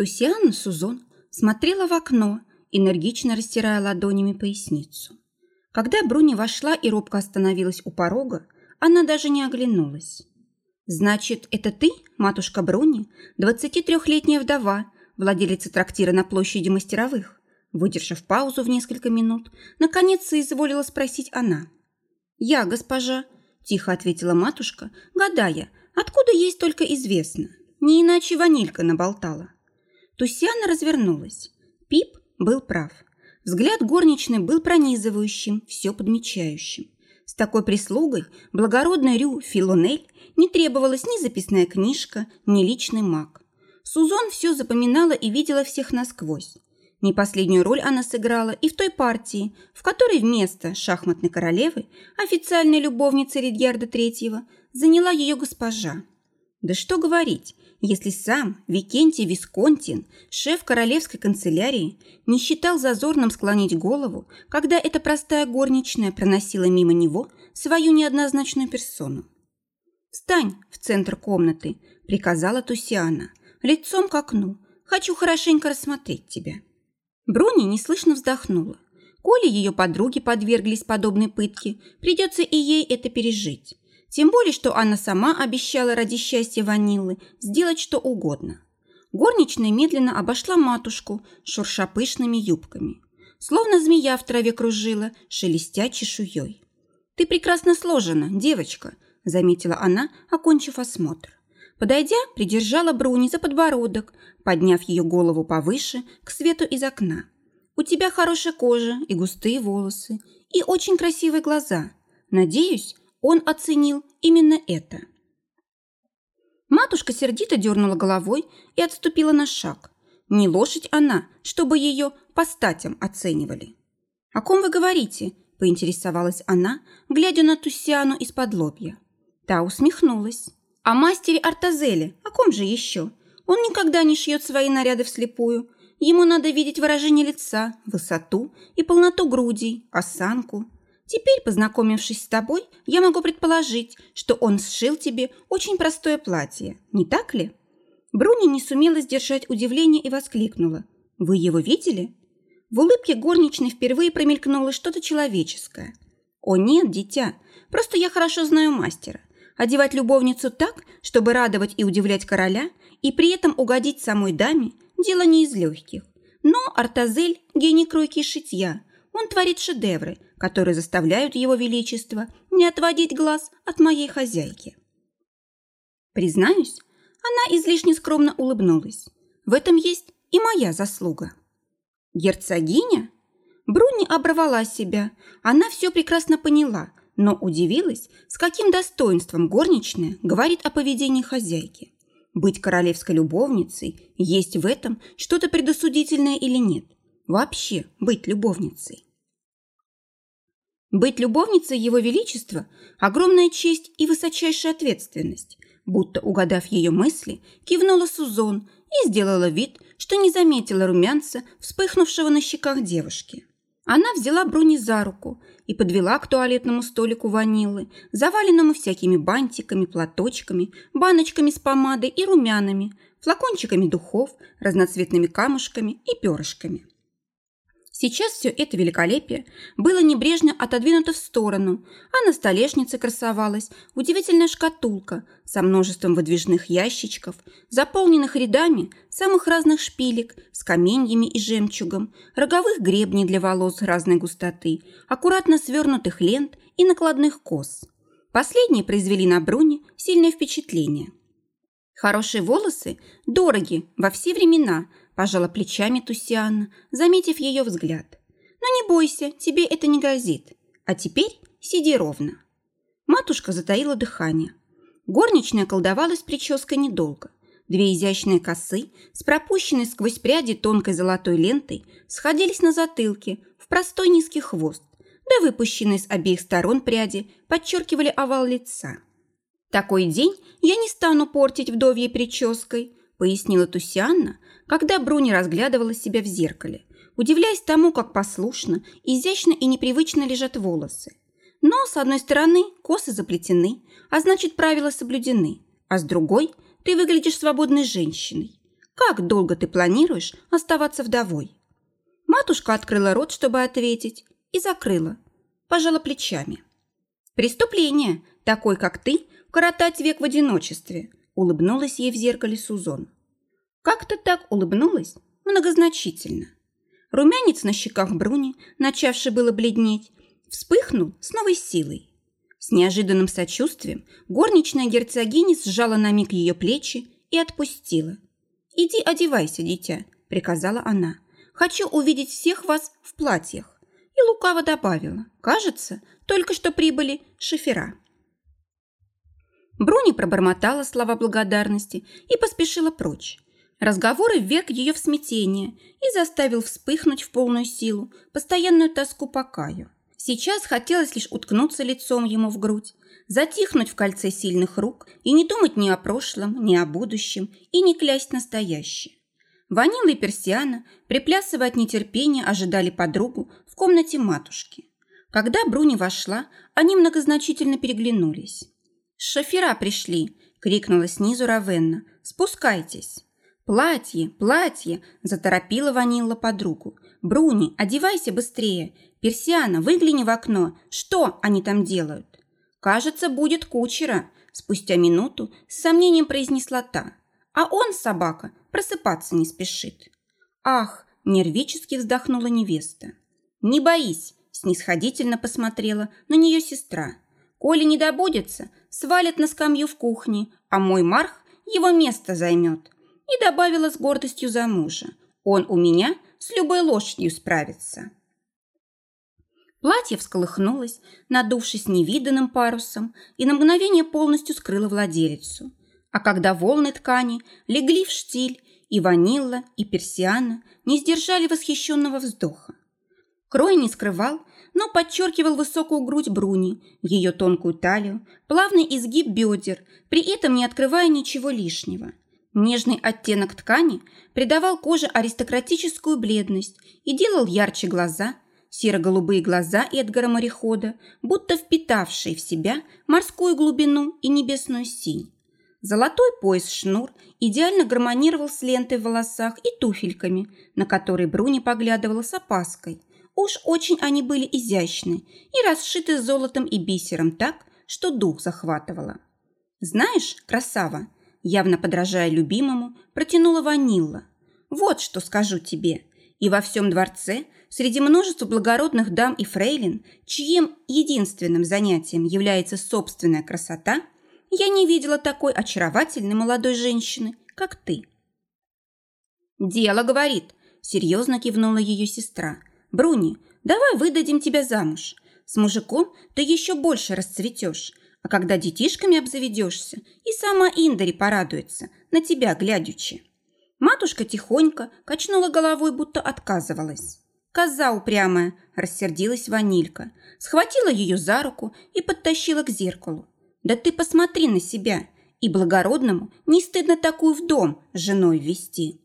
Тусиана Сузон смотрела в окно, энергично растирая ладонями поясницу. Когда Бруни вошла и робко остановилась у порога, она даже не оглянулась. «Значит, это ты, матушка Бруни, 23-летняя вдова, владелица трактира на площади мастеровых?» Выдержав паузу в несколько минут, наконец соизволила спросить она. «Я, госпожа», – тихо ответила матушка, гадая, откуда есть только известно. Не иначе ванилька наболтала. Тусяна развернулась. Пип был прав. Взгляд горничной был пронизывающим, все подмечающим. С такой прислугой благородной Рю Филонель не требовалась ни записная книжка, ни личный маг. Сузон все запоминала и видела всех насквозь. Не последнюю роль она сыграла и в той партии, в которой вместо шахматной королевы, официальной любовницы Ридьярда Третьего, заняла ее госпожа. Да что говорить, если сам Викентий Висконтин, шеф королевской канцелярии, не считал зазорным склонить голову, когда эта простая горничная проносила мимо него свою неоднозначную персону. «Встань в центр комнаты», – приказала Тусиана, – «лицом к окну. Хочу хорошенько рассмотреть тебя». Бруни неслышно вздохнула. Коли ее подруги подверглись подобной пытке, придется и ей это пережить. Тем более, что она сама обещала ради счастья Ваниллы сделать что угодно. Горничная медленно обошла матушку, шурша пышными юбками. Словно змея в траве кружила, шелестя чешуей. «Ты прекрасно сложена, девочка», – заметила она, окончив осмотр. Подойдя, придержала Бруни за подбородок, подняв ее голову повыше, к свету из окна. «У тебя хорошая кожа и густые волосы, и очень красивые глаза. Надеюсь, он оценил именно это. Матушка сердито дернула головой и отступила на шаг. Не лошадь она, чтобы ее по статям оценивали. «О ком вы говорите?» – поинтересовалась она, глядя на Тусяну из-под лобья. Та усмехнулась. «О мастере Артазеле, о ком же еще? Он никогда не шьет свои наряды вслепую. Ему надо видеть выражение лица, высоту и полноту грудей, осанку. Теперь, познакомившись с тобой, я могу предположить, что он сшил тебе очень простое платье, не так ли?» Бруни не сумела сдержать удивление и воскликнула. «Вы его видели?» В улыбке горничной впервые промелькнуло что-то человеческое. «О нет, дитя, просто я хорошо знаю мастера. Одевать любовницу так, чтобы радовать и удивлять короля, и при этом угодить самой даме – дело не из легких. Но Артазель – гений кройки и шитья. Он творит шедевры – которые заставляют его величество не отводить глаз от моей хозяйки. Признаюсь, она излишне скромно улыбнулась. В этом есть и моя заслуга. Герцогиня? Бруни оборвала себя. Она все прекрасно поняла, но удивилась, с каким достоинством горничная говорит о поведении хозяйки. Быть королевской любовницей, есть в этом что-то предосудительное или нет? Вообще быть любовницей. Быть любовницей Его Величества – огромная честь и высочайшая ответственность. Будто угадав ее мысли, кивнула Сузон и сделала вид, что не заметила румянца, вспыхнувшего на щеках девушки. Она взяла Бруни за руку и подвела к туалетному столику ванилы, заваленному всякими бантиками, платочками, баночками с помадой и румянами, флакончиками духов, разноцветными камушками и перышками. Сейчас все это великолепие было небрежно отодвинуто в сторону, а на столешнице красовалась удивительная шкатулка со множеством выдвижных ящичков, заполненных рядами самых разных шпилек с каменьями и жемчугом, роговых гребней для волос разной густоты, аккуратно свернутых лент и накладных кос. Последние произвели на Бруни сильное впечатление. Хорошие волосы дороги во все времена – Пожала плечами Тусианна, заметив ее взгляд. Но не бойся, тебе это не грозит. А теперь сиди ровно. Матушка затаила дыхание. Горничная колдовалась прической недолго. Две изящные косы с пропущенной сквозь пряди тонкой золотой лентой сходились на затылке в простой низкий хвост, да выпущенные с обеих сторон пряди подчеркивали овал лица. «Такой день я не стану портить вдовьей прической», пояснила Тусианна, когда Бруни разглядывала себя в зеркале, удивляясь тому, как послушно, изящно и непривычно лежат волосы. Но, с одной стороны, косы заплетены, а значит, правила соблюдены, а с другой – ты выглядишь свободной женщиной. Как долго ты планируешь оставаться вдовой?» Матушка открыла рот, чтобы ответить, и закрыла, пожала плечами. «Преступление, такой, как ты, коротать век в одиночестве», улыбнулась ей в зеркале Сузон. Как-то так улыбнулась, многозначительно. Румянец на щеках Бруни, начавший было бледнеть, вспыхнул с новой силой. С неожиданным сочувствием горничная герцогиня сжала на миг ее плечи и отпустила. «Иди одевайся, дитя», – приказала она. «Хочу увидеть всех вас в платьях». И лукаво добавила. «Кажется, только что прибыли шофера». Бруни пробормотала слова благодарности и поспешила прочь. Разговоры вверг ее в смятение и заставил вспыхнуть в полную силу постоянную тоску по Каю. Сейчас хотелось лишь уткнуться лицом ему в грудь, затихнуть в кольце сильных рук и не думать ни о прошлом, ни о будущем и не клясть настоящее. Ванила и Персиана, приплясывая от нетерпения, ожидали подругу в комнате матушки. Когда Бруни вошла, они многозначительно переглянулись. «Шофера пришли!» – крикнула снизу Равенна. «Спускайтесь!» «Платье, платье!» – заторопила Ванилла подругу. «Бруни, одевайся быстрее! Персиана, выгляни в окно! Что они там делают?» «Кажется, будет кучера!» – спустя минуту с сомнением произнесла та. «А он, собака, просыпаться не спешит». «Ах!» – нервически вздохнула невеста. «Не боись!» – снисходительно посмотрела на нее сестра. «Коли не добудется, свалит на скамью в кухне, а мой Марх его место займет». И добавила с гордостью за мужа. «Он у меня с любой лошадью справится». Платье всколыхнулось, надувшись невиданным парусом, и на мгновение полностью скрыло владелицу. А когда волны ткани легли в штиль, и ванилла, и персиана не сдержали восхищенного вздоха. Крой не скрывал, но подчеркивал высокую грудь Бруни, ее тонкую талию, плавный изгиб бедер, при этом не открывая ничего лишнего. Нежный оттенок ткани придавал коже аристократическую бледность и делал ярче глаза – серо-голубые глаза Эдгара-морехода, будто впитавшие в себя морскую глубину и небесную синь. Золотой пояс-шнур идеально гармонировал с лентой в волосах и туфельками, на которые Бруни поглядывала с опаской. Уж очень они были изящны и расшиты золотом и бисером так, что дух захватывало. «Знаешь, красава!» Явно подражая любимому, протянула ванилла. «Вот что скажу тебе. И во всем дворце – Среди множества благородных дам и фрейлин, чьим единственным занятием является собственная красота, я не видела такой очаровательной молодой женщины, как ты. «Дело, — говорит, — серьезно кивнула ее сестра. Бруни, давай выдадим тебя замуж. С мужиком ты еще больше расцветешь, а когда детишками обзаведешься, и сама Индари порадуется, на тебя глядячи». Матушка тихонько качнула головой, будто отказывалась. «Коза упрямая!» – рассердилась Ванилька. Схватила ее за руку и подтащила к зеркалу. «Да ты посмотри на себя! И благородному не стыдно такую в дом женой вести!»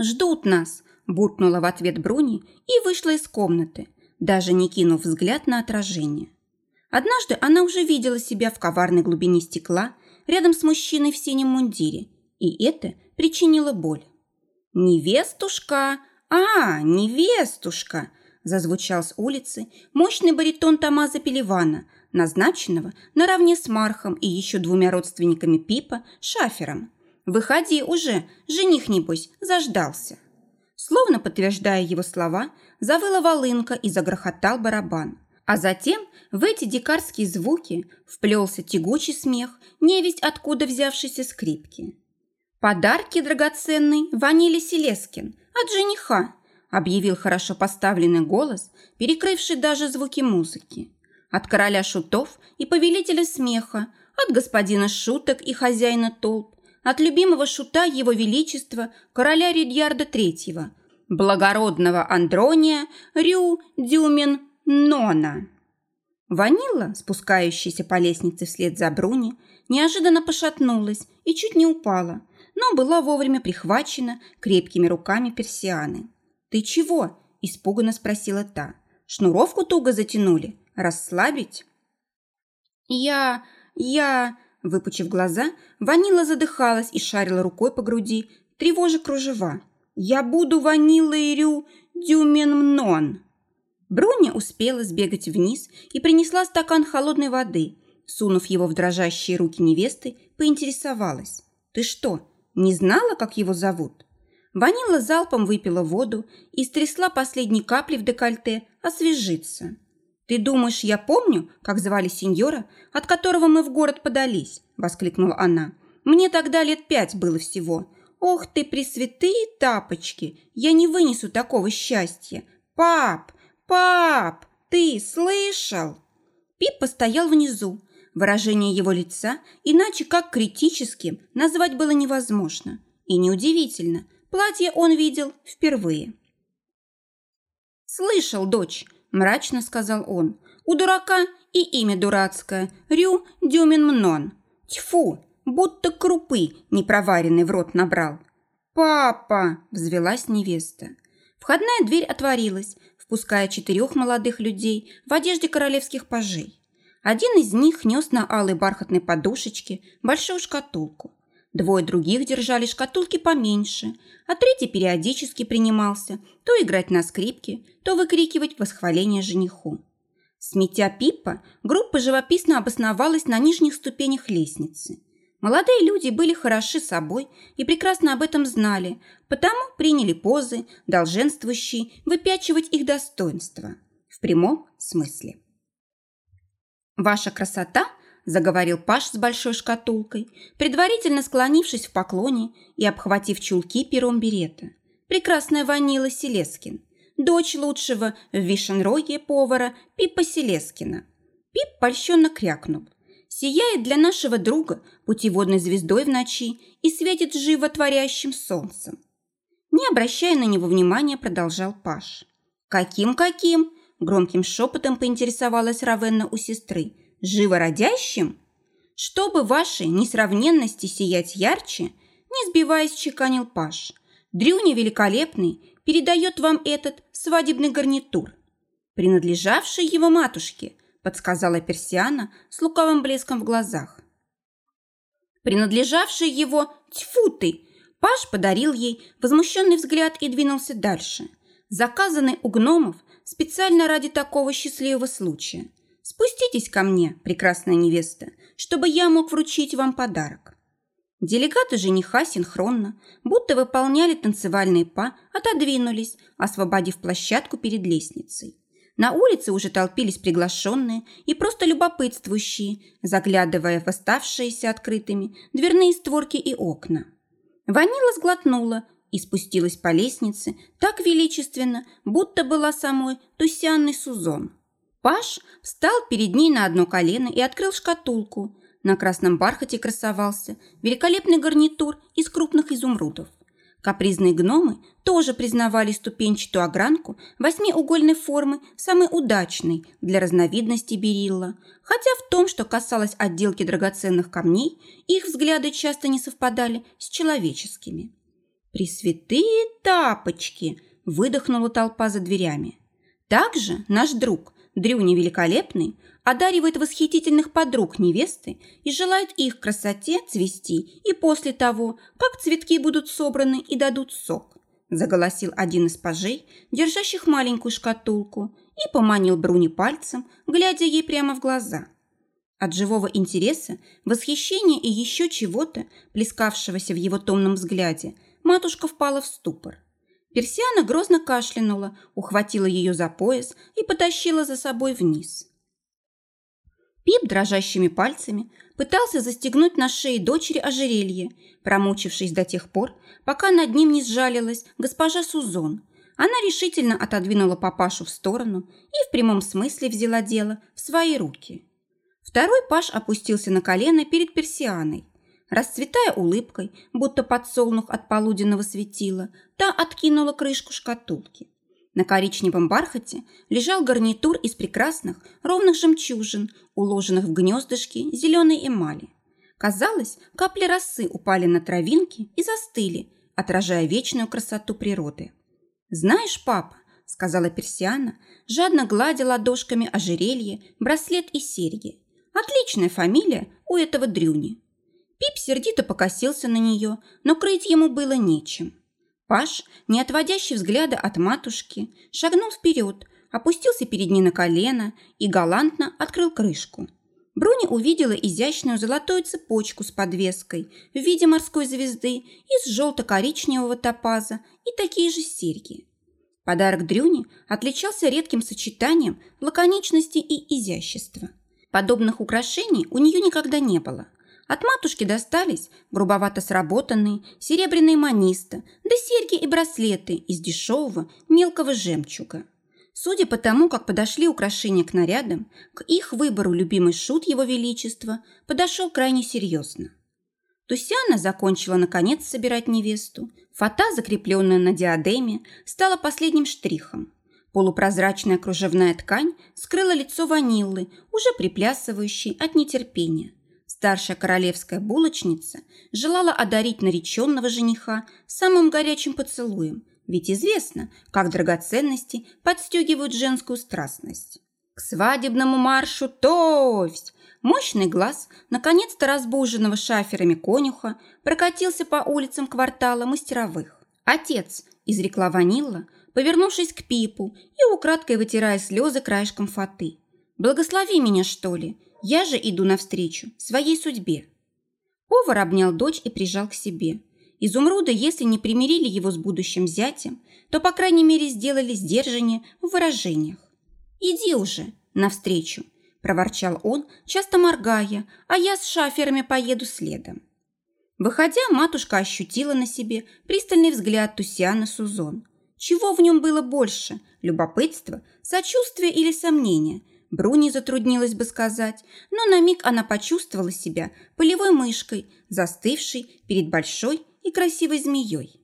«Ждут нас!» – буркнула в ответ Бруни и вышла из комнаты, даже не кинув взгляд на отражение. Однажды она уже видела себя в коварной глубине стекла рядом с мужчиной в синем мундире, и это причинило боль. «Невестушка!» «А, невестушка!» – зазвучал с улицы мощный баритон Тамаза Пеливана, назначенного наравне с Мархом и еще двумя родственниками Пипа, Шафером. «Выходи уже, жених, небось, заждался». Словно подтверждая его слова, завыла волынка и загрохотал барабан. А затем в эти дикарские звуки вплелся тягучий смех, невесть откуда взявшейся скрипки. «Подарки драгоценный Ваниле Селескин от жениха», объявил хорошо поставленный голос, перекрывший даже звуки музыки. От короля шутов и повелителя смеха, от господина шуток и хозяина толп, от любимого шута его величества короля Ридьярда III, благородного Андрония Рю Дюмен Нона. Ванилла, спускающаяся по лестнице вслед за Бруни, неожиданно пошатнулась и чуть не упала – но была вовремя прихвачена крепкими руками персианы. «Ты чего?» – испуганно спросила та. «Шнуровку туго затянули? Расслабить?» «Я... я...» Выпучив глаза, Ванила задыхалась и шарила рукой по груди, тревожа кружева. «Я буду ванилой рю дюменмнон». Бруня успела сбегать вниз и принесла стакан холодной воды. Сунув его в дрожащие руки невесты, поинтересовалась. «Ты что, не знала, как его зовут?» Ванила залпом выпила воду и стрясла последние капли в декольте освежиться. «Ты думаешь, я помню, как звали сеньора, от которого мы в город подались?» – воскликнула она. «Мне тогда лет пять было всего. Ох ты, пресвятые тапочки! Я не вынесу такого счастья! Пап! Пап! Ты слышал?» Пип постоял внизу. Выражение его лица иначе как критическим назвать было невозможно. И неудивительно, платье он видел впервые. «Слышал, дочь, мрачно сказал он. «У дурака и имя дурацкое – Рю Дюмин Тьфу, будто крупы непроваренный в рот набрал». «Папа!» – взвелась невеста. Входная дверь отворилась, впуская четырех молодых людей в одежде королевских пажей. Один из них нес на алой бархатной подушечке большую шкатулку. Двое других держали шкатулки поменьше, а третий периодически принимался то играть на скрипке, то выкрикивать восхваление жениху. Сметя Пиппа, группа живописно обосновалась на нижних ступенях лестницы. Молодые люди были хороши собой и прекрасно об этом знали, потому приняли позы, долженствующие выпячивать их достоинства. В прямом смысле. «Ваша красота – заговорил Паш с большой шкатулкой, предварительно склонившись в поклоне и обхватив чулки пером берета. Прекрасная Ванила Селескин, дочь лучшего в Вишенроге повара Пипа Селескина. Пип польщенно крякнул. Сияет для нашего друга путеводной звездой в ночи и светит животворящим солнцем. Не обращая на него внимания, продолжал Паш. «Каким-каким?» – громким шепотом поинтересовалась Равенна у сестры – живородящим? Чтобы вашей несравненности сиять ярче, не сбиваясь, чеканил Паш. Дрюня великолепный передает вам этот свадебный гарнитур, принадлежавший его матушке, подсказала Персиана с лукавым блеском в глазах. Принадлежавший его тьфу ты! Паш подарил ей возмущенный взгляд и двинулся дальше. Заказанный у гномов специально ради такого счастливого случая – Спуститесь ко мне, прекрасная невеста, чтобы я мог вручить вам подарок». Делегаты жениха синхронно, будто выполняли танцевальные па, отодвинулись, освободив площадку перед лестницей. На улице уже толпились приглашенные и просто любопытствующие, заглядывая в оставшиеся открытыми дверные створки и окна. Ванила сглотнула и спустилась по лестнице так величественно, будто была самой Тусянной Сузон. Паш встал перед ней на одно колено и открыл шкатулку. На красном бархате красовался великолепный гарнитур из крупных изумрудов. Капризные гномы тоже признавали ступенчатую огранку восьмиугольной формы самой удачной для разновидности берилла, хотя в том, что касалось отделки драгоценных камней, их взгляды часто не совпадали с человеческими. «Пресвятые тапочки!» – выдохнула толпа за дверями. Также наш друг Дрюня великолепный одаривает восхитительных подруг невесты и желает их красоте цвести и после того, как цветки будут собраны и дадут сок. Заголосил один из пажей, держащих маленькую шкатулку, и поманил Бруни пальцем, глядя ей прямо в глаза. От живого интереса, восхищения и еще чего-то, плескавшегося в его томном взгляде, матушка впала в ступор. Персиана грозно кашлянула, ухватила ее за пояс и потащила за собой вниз. Пип дрожащими пальцами пытался застегнуть на шее дочери ожерелье, промучившись до тех пор, пока над ним не сжалилась госпожа Сузон. Она решительно отодвинула папашу в сторону и в прямом смысле взяла дело в свои руки. Второй паш опустился на колено перед Персианой. Расцветая улыбкой, будто подсолнух от полуденного светила, та откинула крышку шкатулки. На коричневом бархате лежал гарнитур из прекрасных ровных жемчужин, уложенных в гнездышки зеленой эмали. Казалось, капли росы упали на травинки и застыли, отражая вечную красоту природы. «Знаешь, папа», — сказала Персиана, жадно гладя ладошками ожерелье, браслет и серьги. «Отличная фамилия у этого дрюни. Пип сердито покосился на нее, но крыть ему было нечем. Паш, не отводящий взгляда от матушки, шагнул вперед, опустился перед ней на колено и галантно открыл крышку. Бруни увидела изящную золотую цепочку с подвеской в виде морской звезды из желто-коричневого топаза и такие же серьги. Подарок Дрюни отличался редким сочетанием лаконичности и изящества. Подобных украшений у нее никогда не было. От матушки достались грубовато сработанные серебряные маниста, да серьги и браслеты из дешевого мелкого жемчуга. Судя по тому, как подошли украшения к нарядам, к их выбору любимый шут Его Величества подошел крайне серьезно. Тусяна закончила, наконец, собирать невесту. Фата, закрепленная на диадеме, стала последним штрихом. Полупрозрачная кружевная ткань скрыла лицо ваниллы, уже приплясывающей от нетерпения. Старшая королевская булочница желала одарить нареченного жениха самым горячим поцелуем, ведь известно, как драгоценности подстегивают женскую страстность. К свадебному маршу товсь! Мощный глаз, наконец-то разбуженного шаферами конюха, прокатился по улицам квартала мастеровых. «Отец!» – изрекла Ванилла, повернувшись к Пипу и украдкой вытирая слезы краешком фаты. «Благослови меня, что ли? Я же иду навстречу своей судьбе». Повар обнял дочь и прижал к себе. Изумруды, если не примирили его с будущим зятем, то, по крайней мере, сделали сдержание в выражениях. «Иди уже навстречу», проворчал он, часто моргая, а я с шаферами поеду следом. Выходя, матушка ощутила на себе пристальный взгляд Тусиана Сузон. Чего в нем было больше – любопытство, сочувствие или сомнение? Бруни затруднилась бы сказать, но на миг она почувствовала себя полевой мышкой, застывшей перед большой и красивой змеей.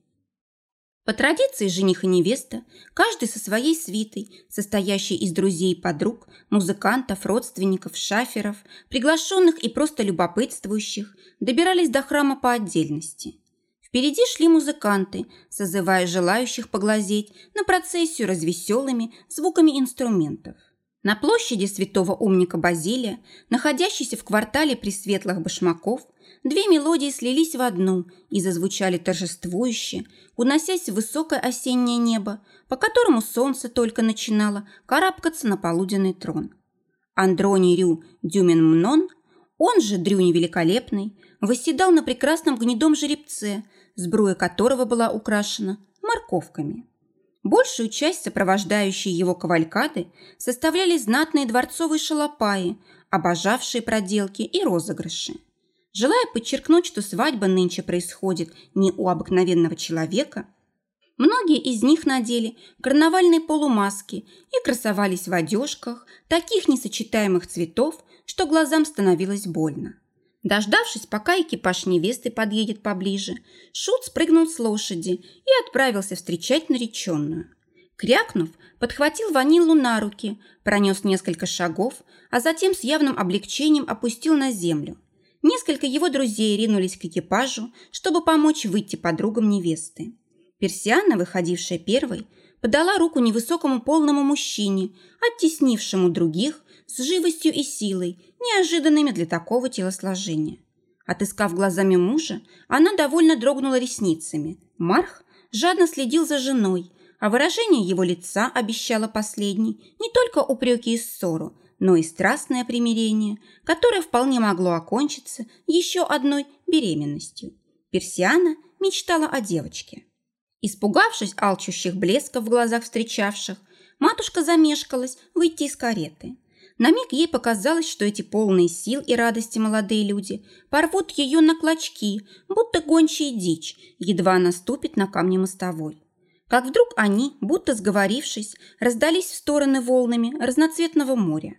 По традиции жених и невеста, каждый со своей свитой, состоящей из друзей и подруг, музыкантов, родственников, шаферов, приглашенных и просто любопытствующих, добирались до храма по отдельности. Впереди шли музыканты, созывая желающих поглазеть на процессию развеселыми звуками инструментов. На площади святого умника Базилия, находящейся в квартале Пресветлых Башмаков, две мелодии слились в одну и зазвучали торжествующе, уносясь в высокое осеннее небо, по которому солнце только начинало карабкаться на полуденный трон. Андроний Рю Дюмин Мнон, он же Дрюни Великолепный, восседал на прекрасном гнедом жеребце, сбруя которого была украшена морковками. Большую часть сопровождающей его кавалькады составляли знатные дворцовые шалопаи, обожавшие проделки и розыгрыши. Желая подчеркнуть, что свадьба нынче происходит не у обыкновенного человека, многие из них надели карнавальные полумаски и красовались в одежках таких несочетаемых цветов, что глазам становилось больно. Дождавшись, пока экипаж невесты подъедет поближе, Шут спрыгнул с лошади и отправился встречать нареченную. Крякнув, подхватил ванилу на руки, пронес несколько шагов, а затем с явным облегчением опустил на землю – Несколько его друзей ринулись к экипажу, чтобы помочь выйти подругам невесты. Персиана, выходившая первой, подала руку невысокому полному мужчине, оттеснившему других с живостью и силой, неожиданными для такого телосложения. Отыскав глазами мужа, она довольно дрогнула ресницами. Марх жадно следил за женой, а выражение его лица обещало последний не только упреки и ссору, но и страстное примирение, которое вполне могло окончиться еще одной беременностью. Персиана мечтала о девочке. Испугавшись алчущих блесков в глазах встречавших, матушка замешкалась выйти из кареты. На миг ей показалось, что эти полные сил и радости молодые люди порвут ее на клочки, будто гончая дичь, едва наступит на камни мостовой. Как вдруг они, будто сговорившись, раздались в стороны волнами разноцветного моря.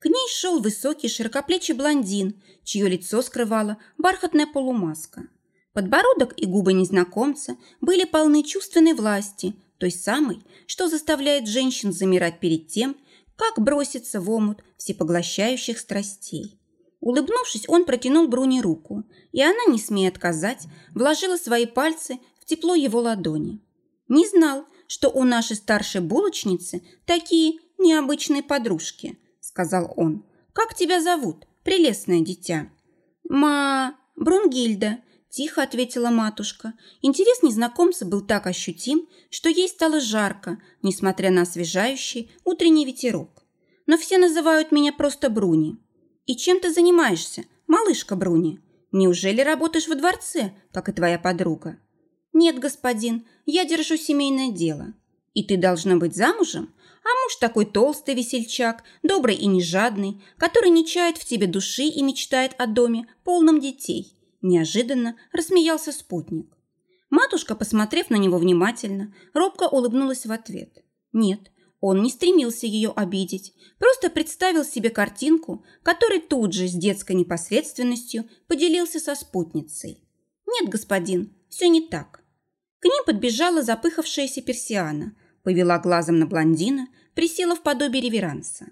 К ней шел высокий широкоплечий блондин, чье лицо скрывала бархатная полумаска. Подбородок и губы незнакомца были полны чувственной власти, той самой, что заставляет женщин замирать перед тем, как броситься в омут всепоглощающих страстей. Улыбнувшись, он протянул Бруни руку, и она, не смея отказать, вложила свои пальцы в тепло его ладони. Не знал, что у нашей старшей булочницы такие необычные подружки – сказал он. «Как тебя зовут, прелестное дитя?» «Ма...» Брунгильда», – тихо ответила матушка. Интерес незнакомца был так ощутим, что ей стало жарко, несмотря на освежающий утренний ветерок. «Но все называют меня просто Бруни». «И чем ты занимаешься, малышка Бруни? Неужели работаешь во дворце, как и твоя подруга?» «Нет, господин, я держу семейное дело». «И ты должна быть замужем? А муж такой толстый весельчак, добрый и нежадный, который не чает в тебе души и мечтает о доме, полном детей. Неожиданно рассмеялся спутник. Матушка, посмотрев на него внимательно, робко улыбнулась в ответ. Нет, он не стремился ее обидеть, просто представил себе картинку, которой тут же с детской непосредственностью поделился со спутницей. «Нет, господин, все не так». К ним подбежала запыхавшаяся персиана, повела глазом на блондина, присела в подобие реверанса.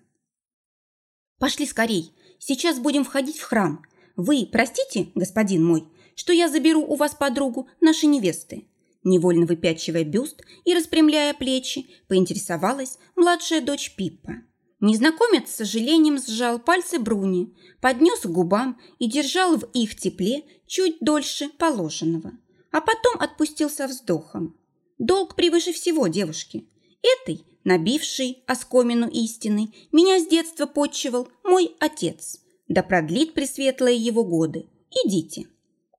«Пошли скорей, сейчас будем входить в храм. Вы простите, господин мой, что я заберу у вас подругу нашей невесты?» Невольно выпячивая бюст и распрямляя плечи, поинтересовалась младшая дочь Пиппа. Незнакомец с сожалением сжал пальцы Бруни, поднес к губам и держал в их тепле чуть дольше положенного, а потом отпустил со вздохом. Долг превыше всего девушки. Этой, набившей оскомину истины, меня с детства подчивал мой отец. Да продлит пресветлые его годы. Идите.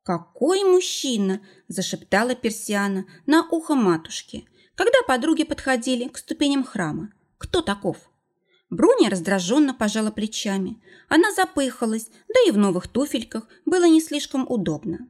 «Какой мужчина!» – зашептала Персиана на ухо матушки, когда подруги подходили к ступеням храма. «Кто таков?» Бруня раздраженно пожала плечами. Она запыхалась, да и в новых туфельках было не слишком удобно.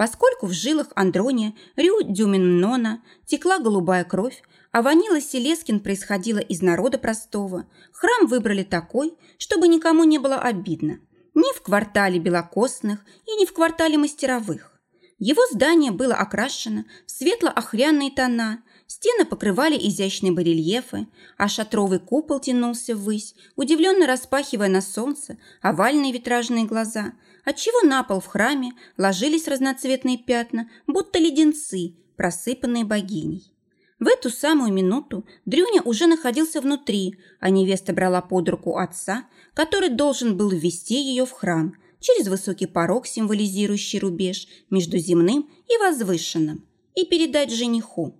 Поскольку в жилах Андрония Рю Дюминнона текла голубая кровь, а Ванила Селескин происходила из народа простого, храм выбрали такой, чтобы никому не было обидно. Ни в квартале белокосных и ни в квартале мастеровых. Его здание было окрашено в светло-охряные тона, стены покрывали изящные барельефы, а шатровый купол тянулся ввысь, удивленно распахивая на солнце овальные витражные глаза, отчего на пол в храме ложились разноцветные пятна, будто леденцы, просыпанные богиней. В эту самую минуту Дрюня уже находился внутри, а невеста брала под руку отца, который должен был ввести ее в храм через высокий порог, символизирующий рубеж между земным и возвышенным, и передать жениху.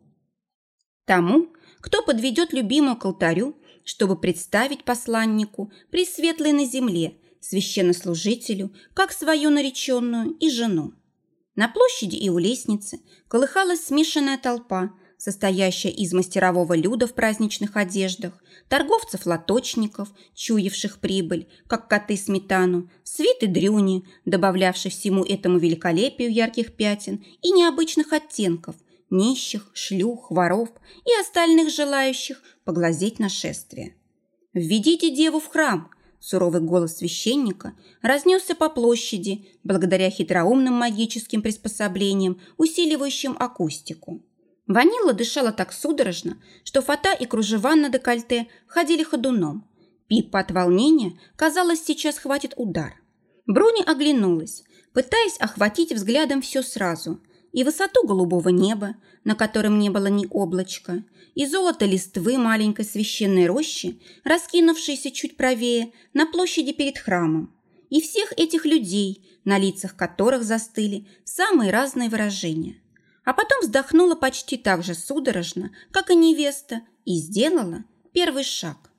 Тому, кто подведет любимую к алтарю, чтобы представить посланнику пресветлой на земле, священнослужителю, как свою нареченную и жену. На площади и у лестницы колыхалась смешанная толпа, состоящая из мастерового люда в праздничных одеждах, торговцев-лоточников, чуявших прибыль, как коты сметану, свиты дрюни, добавлявших всему этому великолепию ярких пятен и необычных оттенков, нищих, шлюх, воров и остальных желающих поглазеть нашествие. «Введите деву в храм!» Суровый голос священника разнесся по площади благодаря хитроумным магическим приспособлениям, усиливающим акустику. Ванила дышала так судорожно, что фата и кружева на декольте ходили ходуном. Пипа от волнения, казалось, сейчас хватит удар. Бруни оглянулась, пытаясь охватить взглядом все сразу. И высоту голубого неба, на котором не было ни облачка, и золото листвы маленькой священной рощи, раскинувшейся чуть правее на площади перед храмом, и всех этих людей, на лицах которых застыли самые разные выражения – а потом вздохнула почти так же судорожно, как и невеста, и сделала первый шаг.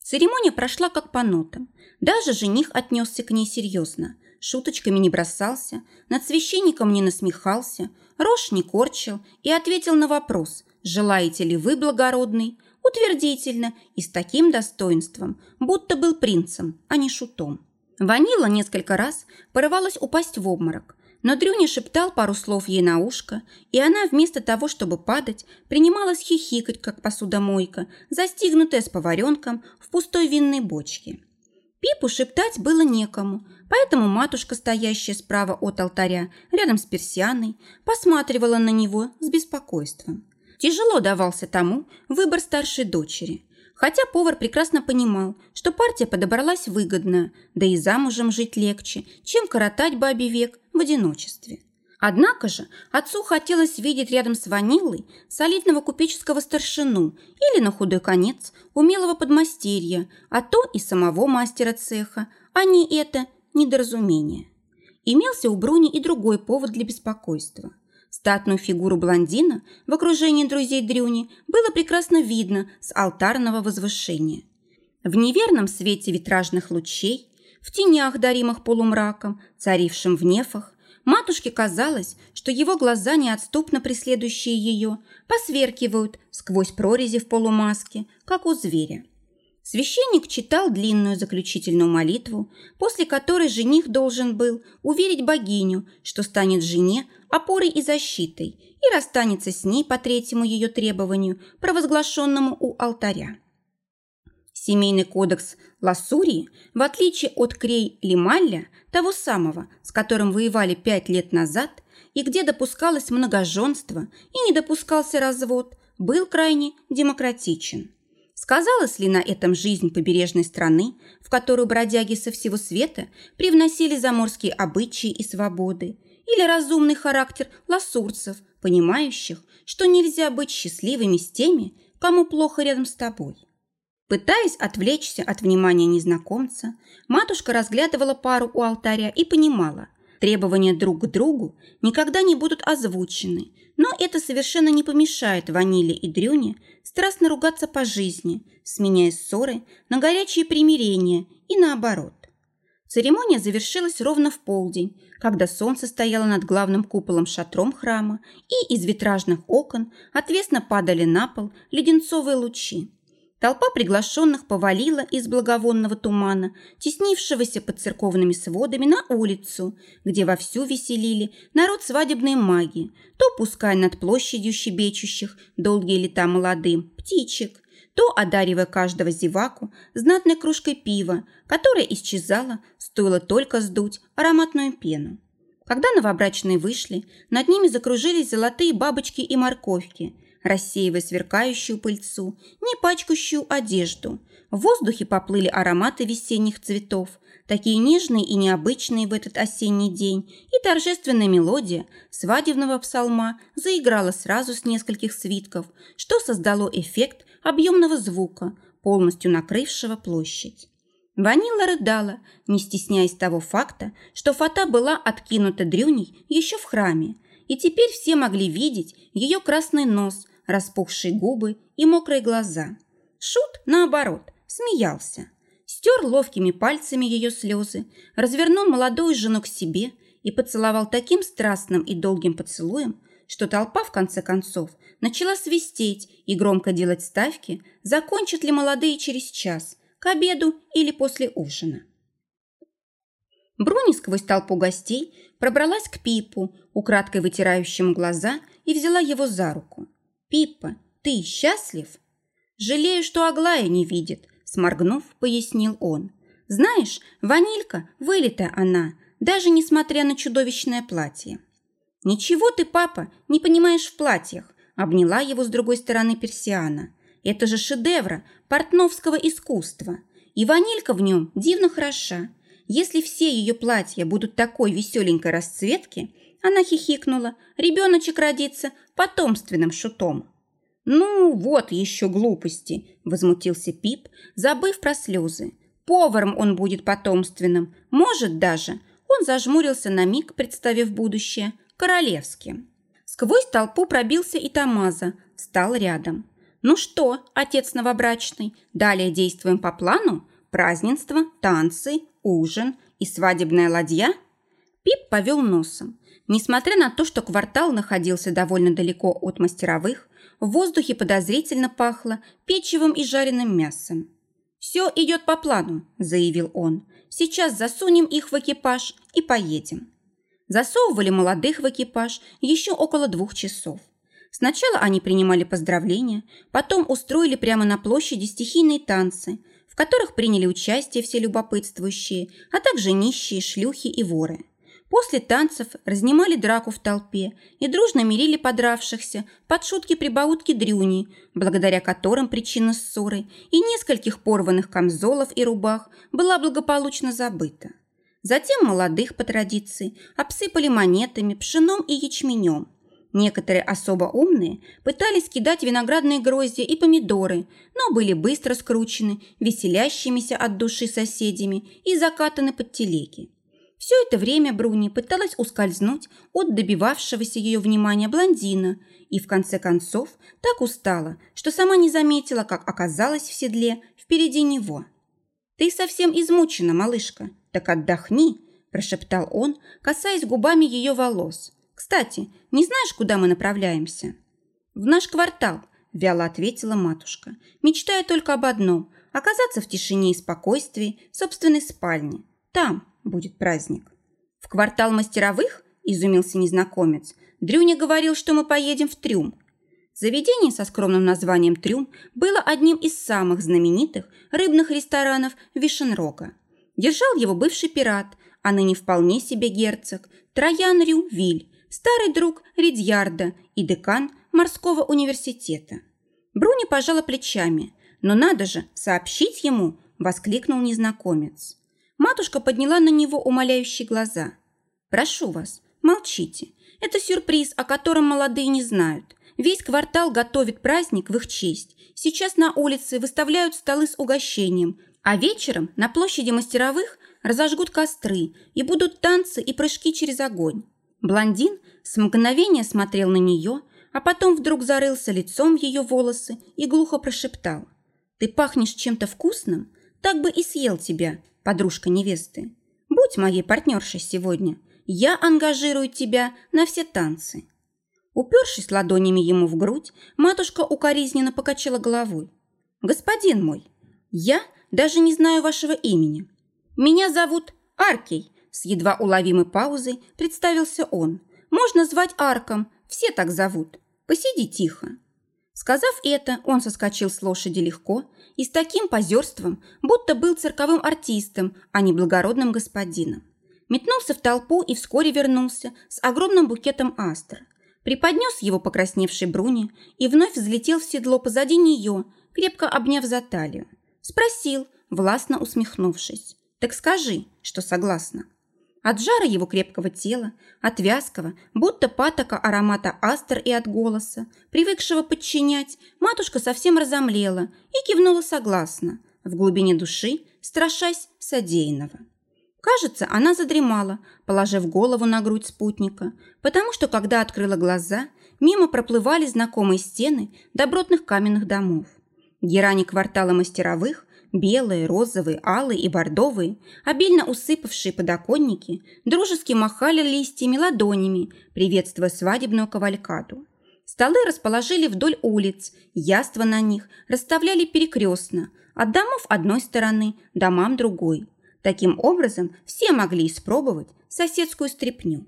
Церемония прошла как по нотам. Даже жених отнесся к ней серьезно. Шуточками не бросался, над священником не насмехался, рожь не корчил и ответил на вопрос «Желаете ли вы, благородный?» утвердительно и с таким достоинством, будто был принцем, а не шутом. Ванила несколько раз порывалась упасть в обморок, но Дрюня шептал пару слов ей на ушко, и она вместо того, чтобы падать, принималась хихикать, как посудомойка, застигнутая с поваренком в пустой винной бочке. Пипу шептать было некому, поэтому матушка, стоящая справа от алтаря, рядом с персианой, посматривала на него с беспокойством. Тяжело давался тому выбор старшей дочери. Хотя повар прекрасно понимал, что партия подобралась выгодная, да и замужем жить легче, чем коротать бабе век в одиночестве. Однако же отцу хотелось видеть рядом с Ванилой солидного купеческого старшину или, на худой конец, умелого подмастерья, а то и самого мастера цеха, а не это недоразумение. Имелся у Бруни и другой повод для беспокойства. Статную фигуру блондина в окружении друзей Дрюни было прекрасно видно с алтарного возвышения. В неверном свете витражных лучей, в тенях, даримых полумраком, царившим в нефах, матушке казалось, что его глаза, неотступно преследующие ее, посверкивают сквозь прорези в полумаске, как у зверя. Священник читал длинную заключительную молитву, после которой жених должен был уверить богиню, что станет жене опорой и защитой и расстанется с ней по третьему ее требованию, провозглашенному у алтаря. Семейный кодекс Лассурии, в отличие от Крей-Лималля, того самого, с которым воевали пять лет назад, и где допускалось многоженство и не допускался развод, был крайне демократичен. Сказалась ли на этом жизнь побережной страны, в которую бродяги со всего света привносили заморские обычаи и свободы, или разумный характер ласурцев, понимающих, что нельзя быть счастливыми с теми, кому плохо рядом с тобой? Пытаясь отвлечься от внимания незнакомца, матушка разглядывала пару у алтаря и понимала, требования друг к другу никогда не будут озвучены, но это совершенно не помешает Ваниле и Дрюне страстно ругаться по жизни, сменяя ссоры на горячие примирения и наоборот. Церемония завершилась ровно в полдень, когда солнце стояло над главным куполом шатром храма, и из витражных окон отвесно падали на пол леденцовые лучи. Толпа приглашенных повалила из благовонного тумана, теснившегося под церковными сводами, на улицу, где вовсю веселили народ свадебной магии, то пуская над площадью щебечущих долгие лета молодым птичек, то одаривая каждого зеваку знатной кружкой пива, которая исчезала, стоило только сдуть ароматную пену. Когда новобрачные вышли, над ними закружились золотые бабочки и морковки – рассеивая сверкающую пыльцу, не пачкающую одежду. В воздухе поплыли ароматы весенних цветов, такие нежные и необычные в этот осенний день, и торжественная мелодия свадебного псалма заиграла сразу с нескольких свитков, что создало эффект объемного звука, полностью накрывшего площадь. Ванила рыдала, не стесняясь того факта, что фата была откинута дрюней еще в храме, и теперь все могли видеть ее красный нос, распухшие губы и мокрые глаза. Шут, наоборот, смеялся. Стер ловкими пальцами ее слезы, развернул молодую жену к себе и поцеловал таким страстным и долгим поцелуем, что толпа, в конце концов, начала свистеть и громко делать ставки, закончат ли молодые через час, к обеду или после ужина. Бруни сквозь толпу гостей пробралась к Пипу, украдкой вытирающему глаза, и взяла его за руку. «Пиппа, ты счастлив?» «Жалею, что Аглая не видит», – сморгнув, пояснил он. «Знаешь, ванилька, вылитая она, даже несмотря на чудовищное платье». «Ничего ты, папа, не понимаешь в платьях», – обняла его с другой стороны персиана. «Это же шедевра портновского искусства, и ванилька в нем дивно хороша. Если все ее платья будут такой веселенькой расцветки, она хихикнула, ребеночек родится потомственным шутом. «Ну, вот еще глупости!» – возмутился Пип, забыв про слезы. «Поваром он будет потомственным, может даже!» Он зажмурился на миг, представив будущее, королевским. Сквозь толпу пробился и Тамаза, встал рядом. «Ну что, отец новобрачный, далее действуем по плану? Празднество, танцы, ужин и свадебная ладья?» Пип повел носом. Несмотря на то, что квартал находился довольно далеко от мастеровых, в воздухе подозрительно пахло печевым и жареным мясом. «Все идет по плану», – заявил он. «Сейчас засунем их в экипаж и поедем». Засовывали молодых в экипаж еще около двух часов. Сначала они принимали поздравления, потом устроили прямо на площади стихийные танцы, которых приняли участие все любопытствующие, а также нищие, шлюхи и воры. После танцев разнимали драку в толпе и дружно мирили подравшихся под шутки-прибаутки дрюни, благодаря которым причина ссоры и нескольких порванных камзолов и рубах была благополучно забыта. Затем молодых по традиции обсыпали монетами, пшеном и ячменем. Некоторые особо умные пытались кидать виноградные гроздья и помидоры, но были быстро скручены веселящимися от души соседями и закатаны под телеги. Все это время Бруни пыталась ускользнуть от добивавшегося ее внимания блондина и в конце концов так устала, что сама не заметила, как оказалась в седле впереди него. «Ты совсем измучена, малышка, так отдохни», – прошептал он, касаясь губами ее волос. «Кстати, не знаешь, куда мы направляемся?» «В наш квартал», – вяло ответила матушка, мечтая только об одном – оказаться в тишине и спокойствии собственной спальни. Там, будет праздник. В квартал мастеровых, изумился незнакомец, Дрюня говорил, что мы поедем в Трюм. Заведение со скромным названием «Трюм» было одним из самых знаменитых рыбных ресторанов Вишенрога. Держал его бывший пират, а ныне вполне себе герцог, Троян Рю Виль, старый друг Ридьярда и декан морского университета. Бруни пожала плечами. «Но надо же, сообщить ему!» – воскликнул незнакомец. Матушка подняла на него умоляющие глаза. «Прошу вас, молчите. Это сюрприз, о котором молодые не знают. Весь квартал готовит праздник в их честь. Сейчас на улице выставляют столы с угощением, а вечером на площади мастеровых разожгут костры и будут танцы и прыжки через огонь». Блондин с мгновения смотрел на нее, а потом вдруг зарылся лицом в ее волосы и глухо прошептал. «Ты пахнешь чем-то вкусным? Так бы и съел тебя, подружка невесты. Будь моей партнершей сегодня. Я ангажирую тебя на все танцы». Упершись ладонями ему в грудь, матушка укоризненно покачала головой. «Господин мой, я даже не знаю вашего имени. Меня зовут Аркей», с едва уловимой паузой представился он. «Можно звать Арком, все так зовут. Посиди тихо». Сказав это, он соскочил с лошади легко и с таким позерством, будто был цирковым артистом, а не благородным господином. Метнулся в толпу и вскоре вернулся с огромным букетом астр. Преподнес его покрасневшей Бруни и вновь взлетел в седло позади нее, крепко обняв за талию. Спросил, властно усмехнувшись. «Так скажи, что согласна». От жара его крепкого тела, от вязкого, будто патока аромата астр и от голоса, привыкшего подчинять, матушка совсем разомлела и кивнула согласно, в глубине души страшась содеянного. Кажется, она задремала, положив голову на грудь спутника, потому что, когда открыла глаза, мимо проплывали знакомые стены добротных каменных домов. Герани квартала мастеровых Белые, розовые, алые и бордовые, обильно усыпавшие подоконники, дружески махали листьями ладонями, приветствуя свадебную кавалькаду. Столы расположили вдоль улиц, яства на них расставляли перекрестно, от домов одной стороны, домам другой. Таким образом, все могли испробовать соседскую стряпню.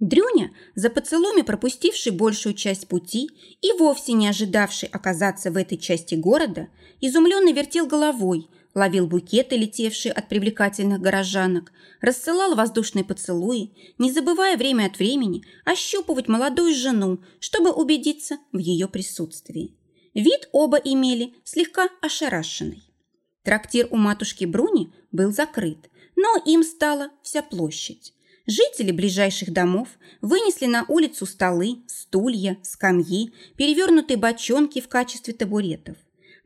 Дрюня, за поцелуями пропустивший большую часть пути и вовсе не ожидавший оказаться в этой части города, изумленно вертел головой, ловил букеты, летевшие от привлекательных горожанок, рассылал воздушные поцелуи, не забывая время от времени ощупывать молодую жену, чтобы убедиться в ее присутствии. Вид оба имели слегка ошарашенный. Трактир у матушки Бруни был закрыт, но им стала вся площадь. Жители ближайших домов вынесли на улицу столы, стулья, скамьи, перевернутые бочонки в качестве табуретов.